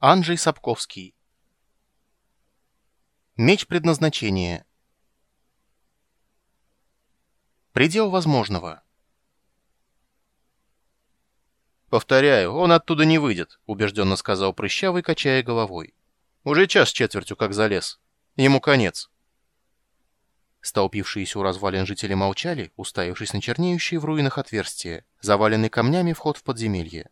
Анджей Сапковский. Меч предназначения. Предел возможного. «Повторяю, он оттуда не выйдет», — убежденно сказал Прыщавый, качая головой. «Уже час с четвертью как залез. Ему конец». Столпившиеся у развалин жители молчали, уставившись на чернеющие в руинах отверстия, заваленный камнями вход в подземелье.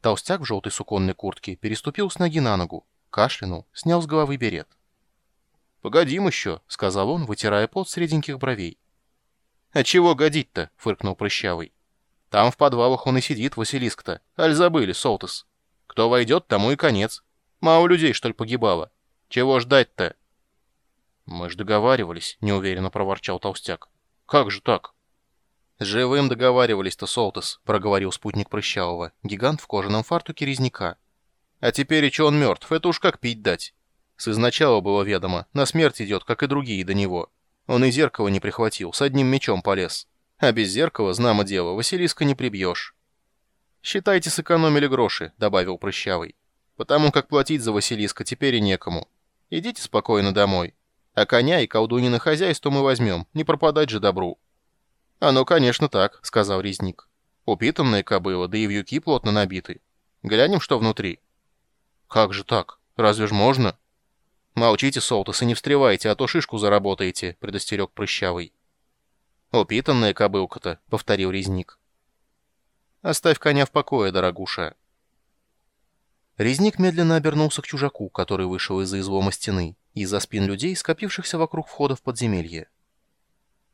Толстяк в желтой суконной куртке переступил с ноги на ногу, кашлянул, снял с головы берет. «Погодим еще», — сказал он, вытирая пот с бровей. «А чего годить-то?» — фыркнул Прыщавый. «Там в подвалах он и сидит, Василиск-то. Аль забыли, Солтес. Кто войдет, тому и конец. Мало людей, что ли, погибало. Чего ждать-то?» «Мы ж договаривались», — неуверенно проворчал Толстяк. «Как же так?» «С живым договаривались-то, Солтес», — проговорил спутник Прыщавого, гигант в кожаном фартуке резняка. «А теперь и че он мертв, это уж как пить дать. С изначала было ведомо, на смерть идет, как и другие до него. Он и зеркало не прихватил, с одним мечом полез. А без зеркала, знамо дело, Василиска не прибьешь». «Считайте, сэкономили гроши», — добавил Прыщавый. «Потому как платить за Василиска теперь и некому. Идите спокойно домой. А коня и колдуньи на хозяйство мы возьмем, не пропадать же добру». «Оно, конечно, так», — сказал резник. «Упитанная кобыла, да и вьюки плотно набиты. Глянем, что внутри». «Как же так? Разве ж можно?» «Молчите, Солтос, и не встревайте, а то шишку заработаете», — предостерег Прыщавый. «Упитанная кобылка-то», — повторил резник. «Оставь коня в покое, дорогуша». Резник медленно обернулся к чужаку, который вышел из-за излома стены, из-за спин людей, скопившихся вокруг входа в подземелье.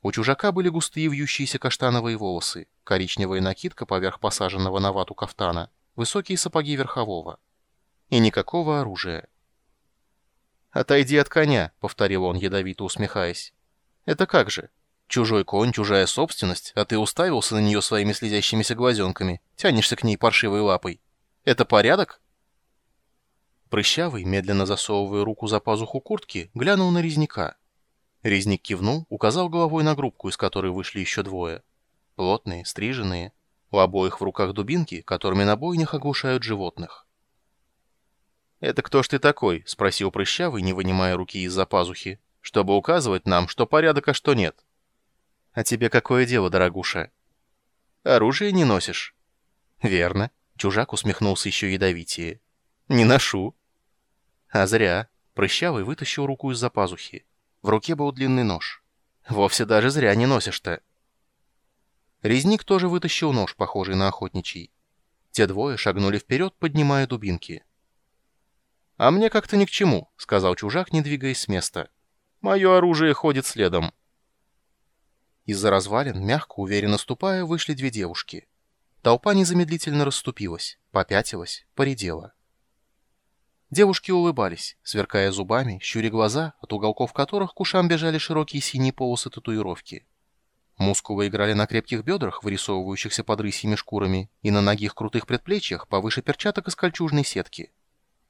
У чужака были густые вьющиеся каштановые волосы, коричневая накидка поверх посаженного на вату кафтана, высокие сапоги верхового. И никакого оружия. «Отойди от коня», — повторил он, ядовито усмехаясь. «Это как же? Чужой конь, чужая собственность, а ты уставился на нее своими слезящимися глазенками, тянешься к ней паршивой лапой. Это порядок?» Прыщавый, медленно засовывая руку за пазуху куртки, глянул на резняка. Резник кивнул, указал головой на группку, из которой вышли еще двое. Плотные, стриженные. У обоих в руках дубинки, которыми на бойнях оглушают животных. «Это кто ж ты такой?» — спросил Прыщавый, не вынимая руки из-за пазухи, «чтобы указывать нам, что порядок, а что нет». «А тебе какое дело, дорогуша?» «Оружие не носишь?» «Верно». Чужак усмехнулся еще ядовитее. «Не ношу». «А зря». Прыщавый вытащил руку из-за пазухи. В руке был длинный нож. Вовсе даже зря не носишь-то. Резник тоже вытащил нож, похожий на охотничий. Те двое шагнули вперед, поднимая дубинки. «А мне как-то ни к чему», — сказал чужак, не двигаясь с места. «Мое оружие ходит следом». Из-за развалин, мягко, уверенно ступая, вышли две девушки. Толпа незамедлительно расступилась, попятилась, поредела. Девушки улыбались, сверкая зубами, щуря глаза, от уголков которых к ушам бежали широкие синие полосы татуировки. Мускулы играли на крепких бедрах, вырисовывающихся под рысьими шкурами, и на ногих крутых предплечьях повыше перчаток из кольчужной сетки.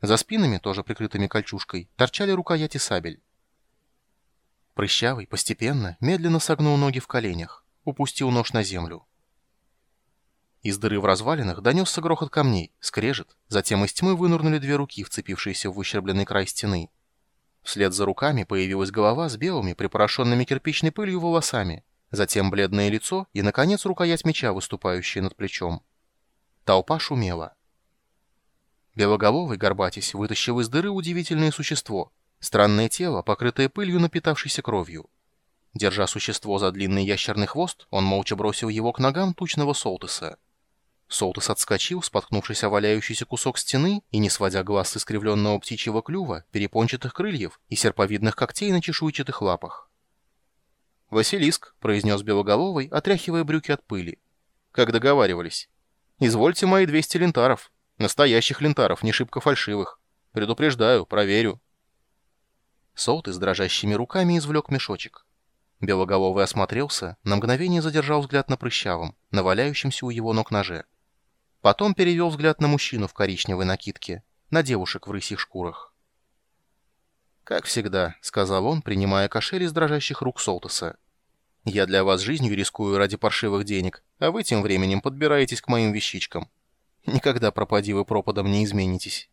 За спинами, тоже прикрытыми кольчужкой, торчали рукояти сабель. Прыщавый постепенно, медленно согнул ноги в коленях, упустил нож на землю. Из дыры в развалинах донесся грохот камней, скрежет, затем из тьмы вынурнули две руки, вцепившиеся в выщербленный край стены. Вслед за руками появилась голова с белыми, припорошенными кирпичной пылью волосами, затем бледное лицо и, наконец, рукоять меча, выступающая над плечом. Толпа шумела. Белоголовый, горбатись, вытащил из дыры удивительное существо, странное тело, покрытое пылью, напитавшейся кровью. Держа существо за длинный ящерный хвост, он молча бросил его к ногам тучного Солтеса. Солтес отскочил, споткнувшись о валяющийся кусок стены и, не сводя глаз с искривленного птичьего клюва, перепончатых крыльев и серповидных когтей на чешуйчатых лапах. «Василиск», — произнес Белоголовый, отряхивая брюки от пыли. «Как договаривались. Извольте мои 200 лентаров. Настоящих лентаров, не шибко фальшивых. Предупреждаю, проверю». Солт с дрожащими руками извлек мешочек. Белоголовый осмотрелся, на мгновение задержал взгляд на прыщавом, на валяющемся у его ног ноже. Потом перевел взгляд на мужчину в коричневой накидке, на девушек в рысьих шкурах. «Как всегда», — сказал он, принимая кошель из дрожащих рук Солтоса. «Я для вас жизнью рискую ради паршивых денег, а вы тем временем подбираетесь к моим вещичкам. Никогда пропади вы пропадом не изменитесь».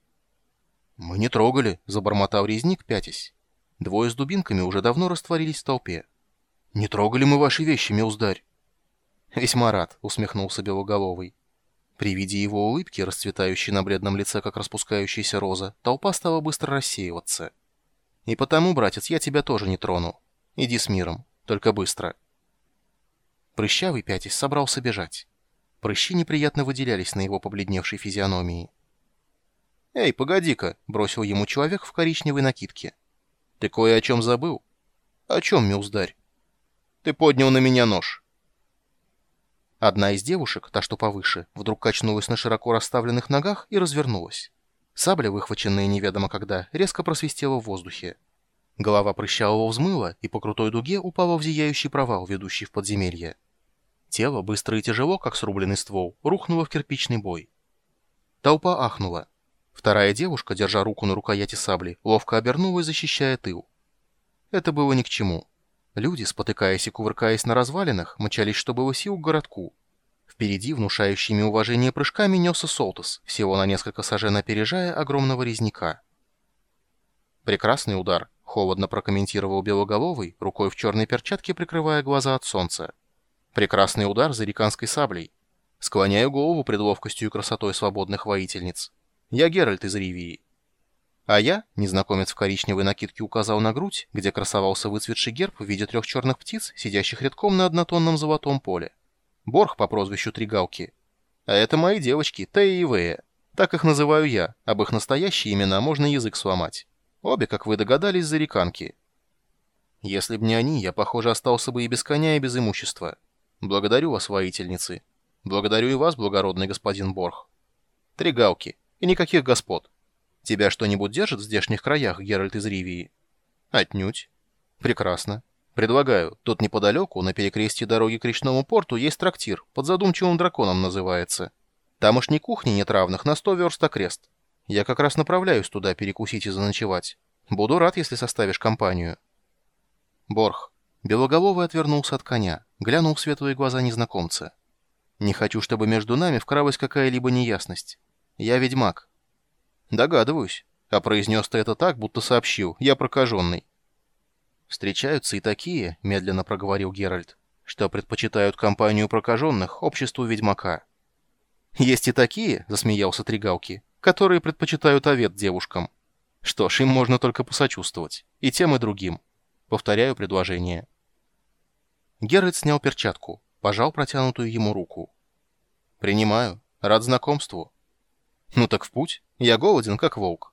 «Мы не трогали», — забормотал резник, пятясь. Двое с дубинками уже давно растворились в толпе. «Не трогали мы ваши вещи, милздарь». «Весьма рад», — усмехнулся Белоголовый. При виде его улыбки, расцветающей на бледном лице, как распускающаяся роза, толпа стала быстро рассеиваться. «И потому, братец, я тебя тоже не трону. Иди с миром, только быстро». Прыщавый, пятясь, собрался бежать. Прыщи неприятно выделялись на его побледневшей физиономии. «Эй, погоди-ка!» — бросил ему человек в коричневой накидке. «Ты кое о чем забыл?» «О чем, милздарь?» «Ты поднял на меня нож». Одна из девушек, та что повыше, вдруг качнулась на широко расставленных ногах и развернулась. Сабля, выхваченная неведомо когда, резко просвистела в воздухе. Голова прыщавого взмыла и по крутой дуге упала в зияющий провал, ведущий в подземелье. Тело, быстро и тяжело, как срубленный ствол, рухнуло в кирпичный бой. Толпа ахнула. Вторая девушка, держа руку на рукояти сабли, ловко обернулась, защищая тыл. Это было ни к чему. Люди, спотыкаясь и кувыркаясь на развалинах, мчались, что было к городку. Впереди, внушающими уважение прыжками, несся Солтус, всего на несколько сажен опережая огромного резняка. «Прекрасный удар», — холодно прокомментировал Белоголовый, рукой в черной перчатке прикрывая глаза от солнца. «Прекрасный удар за реканской саблей. Склоняю голову пред ловкостью и красотой свободных воительниц. Я Геральт из Ривии. А я, незнакомец в коричневой накидке указал на грудь, где красовался выцветший герб в виде трех черных птиц, сидящих рядком на однотонном золотом поле. Борх по прозвищу Тригалки. А это мои девочки, Тея и Вея. Так их называю я, об их настоящие имена можно язык сломать. Обе, как вы догадались, зареканки. Если б не они, я, похоже, остался бы и без коня, и без имущества. Благодарю вас, воительницы. Благодарю и вас, благородный господин Борх. Тригалки. И никаких господ. Тебя что-нибудь держит в здешних краях, Геральт из Ривии? Отнюдь. Прекрасно. Предлагаю, тут неподалеку, на перекрестии дороги к речному порту, есть трактир, под задумчивым драконом называется. Тамошней кухни нет равных, на сто верст окрест. Я как раз направляюсь туда перекусить и заночевать. Буду рад, если составишь компанию. Борх. Белоголовый отвернулся от коня, глянул в светлые глаза незнакомца. Не хочу, чтобы между нами вкралась какая-либо неясность. Я ведьмак». «Догадываюсь. А произнес ты это так, будто сообщил. Я прокаженный». «Встречаются и такие», — медленно проговорил Геральт, «что предпочитают компанию прокаженных обществу ведьмака». «Есть и такие», — засмеялся Тригалки, «которые предпочитают овет девушкам. Что ж, им можно только посочувствовать. И тем, и другим. Повторяю предложение». Геральт снял перчатку, пожал протянутую ему руку. «Принимаю. Рад знакомству». «Ну так в путь. Я голоден, как волк».